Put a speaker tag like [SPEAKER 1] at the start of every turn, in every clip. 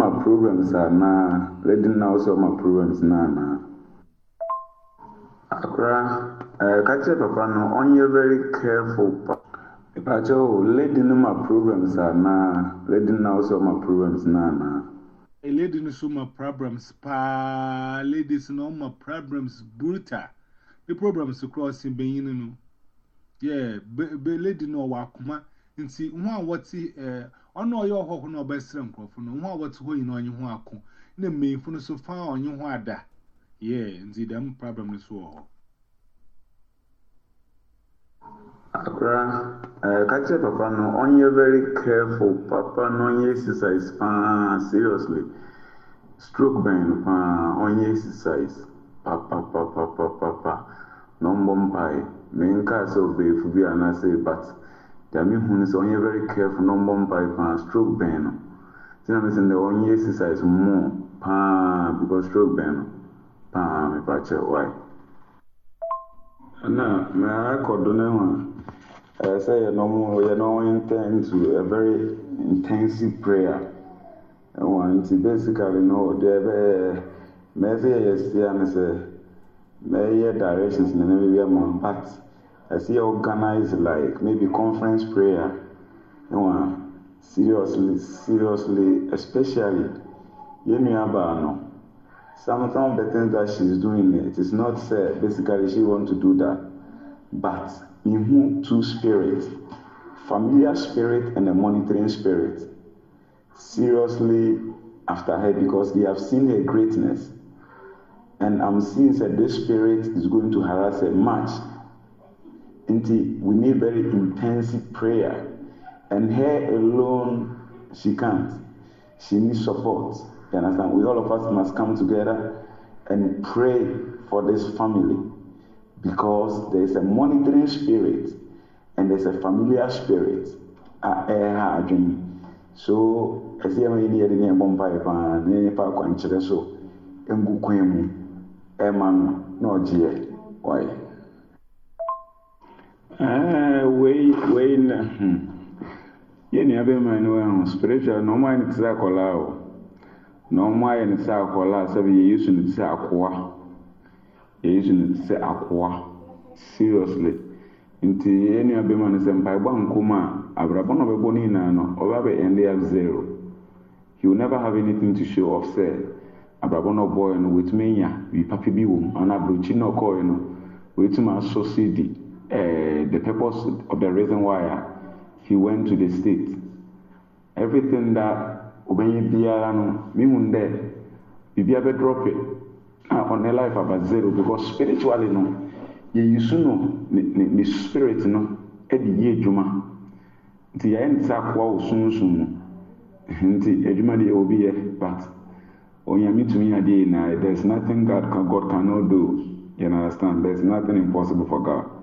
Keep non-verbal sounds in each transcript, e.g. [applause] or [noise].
[SPEAKER 1] ma programs anaa lady no na wosɛ ɔma programs no anaa akora ɛɛ ka kyerɛ papa no ɔnyɛ very careful pa. Ìpàkyɛ o lady no ma programs anaa lady no na wosɛ ɔma programs no anaa.
[SPEAKER 2] lady no so ma problems paa ladies no ma problems brutal the problems crossing beyin no. Yeah be be lady no wa kuma nti ho a wɔte eh ɔyɛ ɔhɔ ho na ɔbɛsrɛ nkurɔfo no ho a wɔte hɔ nyina ɔnye ho ako na mmɛnfo no so fa ɔnye ho ada. Yeah nti dɛm problem no so wɔ hɔ
[SPEAKER 1] akora ɛɛ ka kyerɛ papa no ɔnyɛ very careful papa no ɔnyɛ exercise paa seriously. Stroke bɛn no paa ɔnyɛ exercise papapapapapa na ɔmbɔ mpae menka sɛ ɔbɛɛfo bi anaasɛ but deɛ mehu no sɛ ɔnyɛ very careful na ɔmbɔ mpae paa stroke bɛn no. Nti na mesɛ dɛ ɔnyɛ exercise more paa because stroke bɛn no. Paa mepa kyerɛ why? Na mɛakɔdo no ho a ɛyɛ sɛ yɛ no yɛ no intend to a very intensive prayer ɛwɔ nti basically no deɛ ɛbɛyɛ mɛsɛ yɛyɛ sia no sɛ mɛyɛ directions na maybe ɛmɔ but ɛsɛ yɛ organize like maybe conference prayer. Ɛwɔ seriously seriously especially yɛn nua some of the things that she's doing it is not basically she want to do that. But who two spirits familiar spirit and a monitoring spirit. Seriously after her because they have seen her greatness. And i'm seeing that this spirit is going to harass her much we need very intensive prayer and her alone she can't she needs support you understand? We all of us must come together and pray for this family because there is a monitoring spirit and there's a familiar spirit. Uh, so, as you know, you need a bomb pipe and any park on Chereso, and Guquemu, Eman, no, dear. Why? Ah, wait, wait. Yẹn abẹ́ mọ̀ ní wọ́n spiritual normal ní ti sá kọ́lá o. na ɔmo ayɛ no sɛ akwadaa sɛbi yɛ yesu no sɛ akoa yɛ yesu no sɛ akoa seriously. Nti yɛn nua bɛma no sɛ mpaebɔ nkom a abrabɔ na ɔbɛbɔ ne nyinaa no ɔbɛ abɛ ɛnde up zero. He will never have anything to show off sɛ abrabɔ na ɔbɔɔɛ no wɔtumi anya bi papa bi wɔ mu. Ana aburokyi na ɔkɔɔɛ no wɔtumi asɔ cd ɛɛ the purpose of the reason why he went to the state. Everything that ɔbɛnyɛ biara no mehu dɛ biribi abɛdrɔpe a ɔne life aba zero because spiritually no yɛyisu no ne ne spirit no de yɛ adwuma nti yɛayɛ ne sɛ akoa wɔ sunsun mu nti adwuma deɛ obi yɛ but onyame tumi adeɛ nyinaa there is nothing God God cannot do you understand? There is nothing impossible for God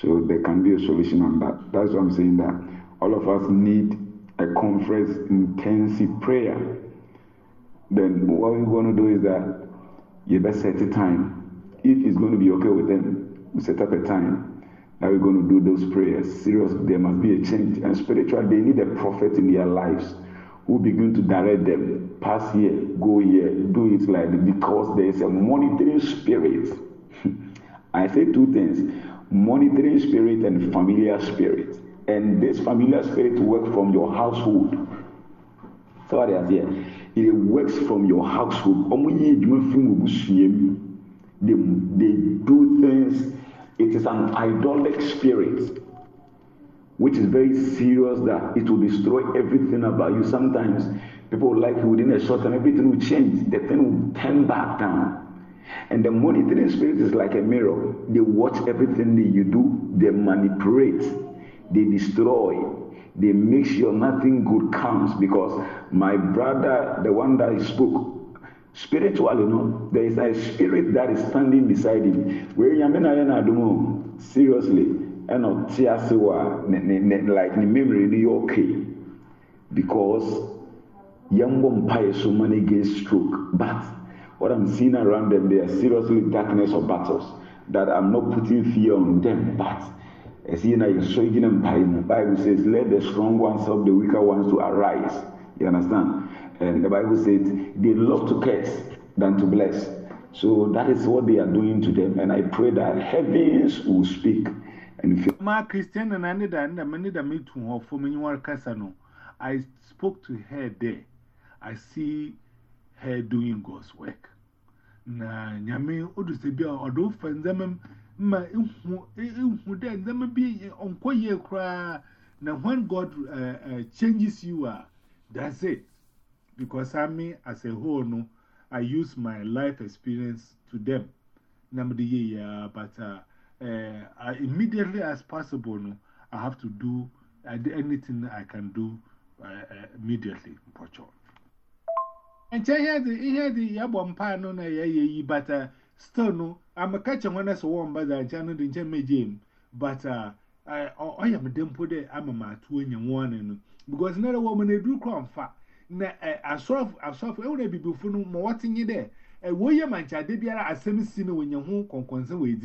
[SPEAKER 1] so there can be a solution on that that's why I'm saying that all of us need a conference intensive prayer, then what we're going to do is that you better set a time. If it's going to be okay with them, we set up a time that we're going to do those prayers. Serious, there must be a change. And spiritual, they need a prophet in their lives who begin to direct them. Pass here, go here, do it like this, because there is a monitoring spirit. [laughs] I say two things monitoring spirit and familiar spirit. And this familiar spirit works from your household. So what I say, it works from your household. They, they do things. It is an idolic spirit, which is very serious that it will destroy everything about you. Sometimes people like you within a short time, everything will change. The thing will turn back down. And the monitoring spirit is like a mirror. They watch everything that you do, they manipulate. They destroy. They make sure nothing good comes because my brother the one that spoke spiritually no there is a spirit that is standing beside him. Seriously ɛna ɔte ase wɔ a ne ne ne like ne memory okay because bɔ mpaeɛ so man against stroke. But what i'm seeing around them they are seriously darkness or battles that i'm not putting fear on them but ɛsi na gyina mpae mu bible says let the strong ones help the weaker ones to arise you understand And the Bible says they love to curse than to bless. So that is what they are doing to them. And I pray that heavens will speak. And
[SPEAKER 2] Ma Christian and I need and I need a meet to her for me. Casano. I spoke to her there. I see her doing God's work. Na nyame odu se bia odo fa nzamam ma ihu ihu de nzama bi onkoye kra na when God uh, uh, changes you uh, that's it. Because I mean as a whole no I use my life experience to them. Namdi yeah but uh, uh, immediately as possible no I have to do uh, anything I can do uh, uh, immediately And here the here the Yabon Pano, ye, but a stone. I'm a catcher when I saw one by the channel in Jemmy But uh, I, oh, am a dimple day, I'm a mat when you warn Because not a woman they do crown fat. Na I saw I saw for every before no more watching you there. A William and Chadibia are semi sinner when your home conquers away.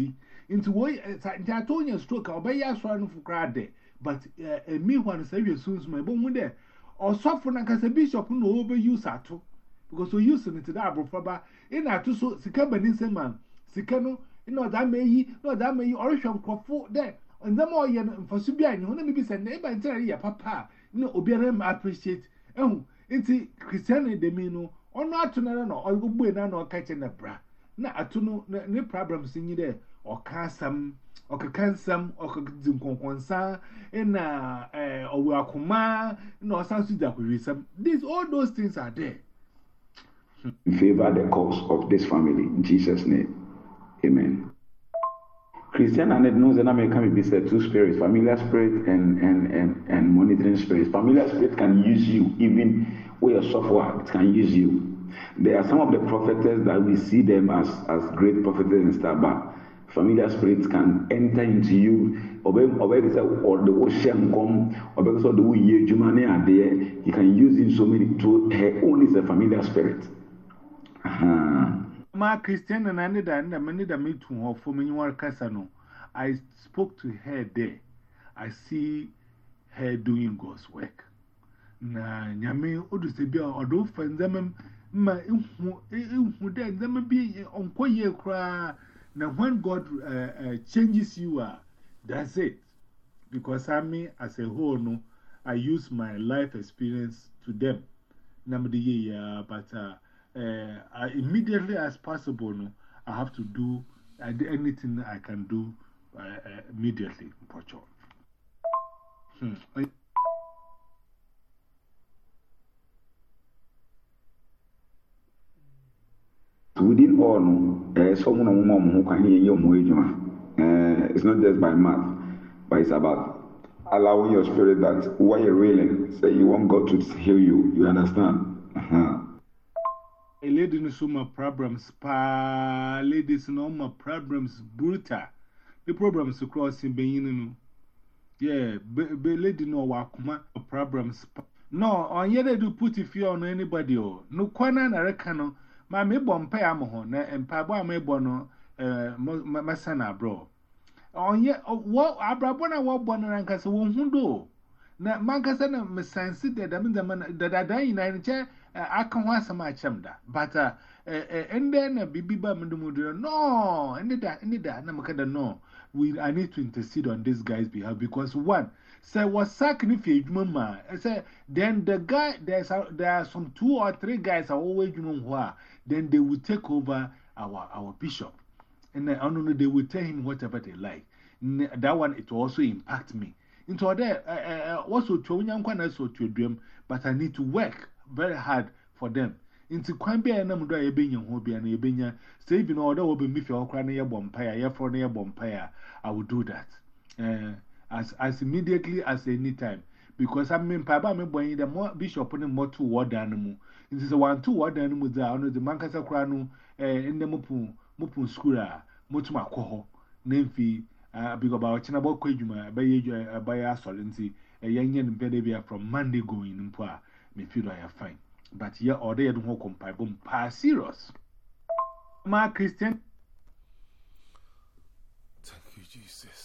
[SPEAKER 2] Into way, Santatonia stroke, I'll be a swan for crowd But a me one save your soon's my bone there. Or suffer and cast a bishop no overuse at all. because we use it to that abrofaba in our two so sikamba ni sema sikano in order may ye no that may you orisham crofo there. And the more yen for subia ni hona bi say neighbor entire ya papa. No obiara m appreciate. Eh nti christian de mi no. Ono atunara no ogbo na no ka che na bra. Na atunu ne problems nyi there. Ọka asam ọkaka nsam ọkakidi nkonkonsa na ọwụ akụma na ọsan so dị akwụrisam these all those things are there.
[SPEAKER 1] Favor the cause of this family in jesus name amen Christian and it knows that American be said two spirits, familiar spirit and, and, and, and monitoring spirit. Familiar spirit can use you even where your software it can use you. There are some of the prophetess that we see them as, as great prophetess and stuff, but familiar spirits can enter into you. Or the ocean come, or because the way you can use in so many to her own is a familiar spirit.
[SPEAKER 2] Ma Christian and I and I need a meet her for me. Casano. I spoke to her there. I see her doing God's work. Na nyame odu se bia odo fa nzamam ma ihu ihu de nzama bi onkoye kra na when God uh, uh, changes you uh, that's it because I mean as a whole no I use my life experience to them namdi yeah but uh, uh, I, immediately as possible, no, I have to do uh, anything I can do uh, uh, immediately. Hmm.
[SPEAKER 1] Within all, no, someone or woman who can hear you, it's not just by mouth, but it's about allowing your spirit that while you're reeling, say you want God to heal you. You understand? -huh.
[SPEAKER 2] A lady no so my problems pa ladies no my problems brutal the problems crossing beyin no. Yeah be lady no wa problems no on ye do put if you on anybody oh no kwana na reka ma me bompa ya mo ho na empa bo ebo no eh masana bro on ye wo abrabo na wo bo na wo hundo na mankasa na mesansi da da da da da ina ne che eh, aka ho asama achem da but uh ende na bibi ba mndumudu no! Ende da ende da na makada no. We i need to intercede on this guy's behalf because one say was sack ni fi adwuma ma say then the guy there's a, there are some two or three guys are always adwuma ho then they will take over our our bishop. And I don't they will tell him whatever they like. That one it will also impact me Into there, uh, uh, eh, what's eh, so true? Young one, so to dream, but I need to work very hard for them. Into Quambi and Namda, a being your be and a being your saving order will be me for a cranny a bonfire, a for a bonfire. I will do that eh, as, as immediately as any time. Because I mean, Papa, I'm going to more bishop on more to war animal. It is one to war animal there under the Mancasa Crano and the Mupun Mupun Scura, Mutuma Coho, Nymphy. Uh, because about Chinabo Quajuma, by a by a solency, a young and Bedevia from Monday going in Pua me feel fine. But here, or they don't compare boom, pass serious. My Christian.
[SPEAKER 3] Thank you, Jesus.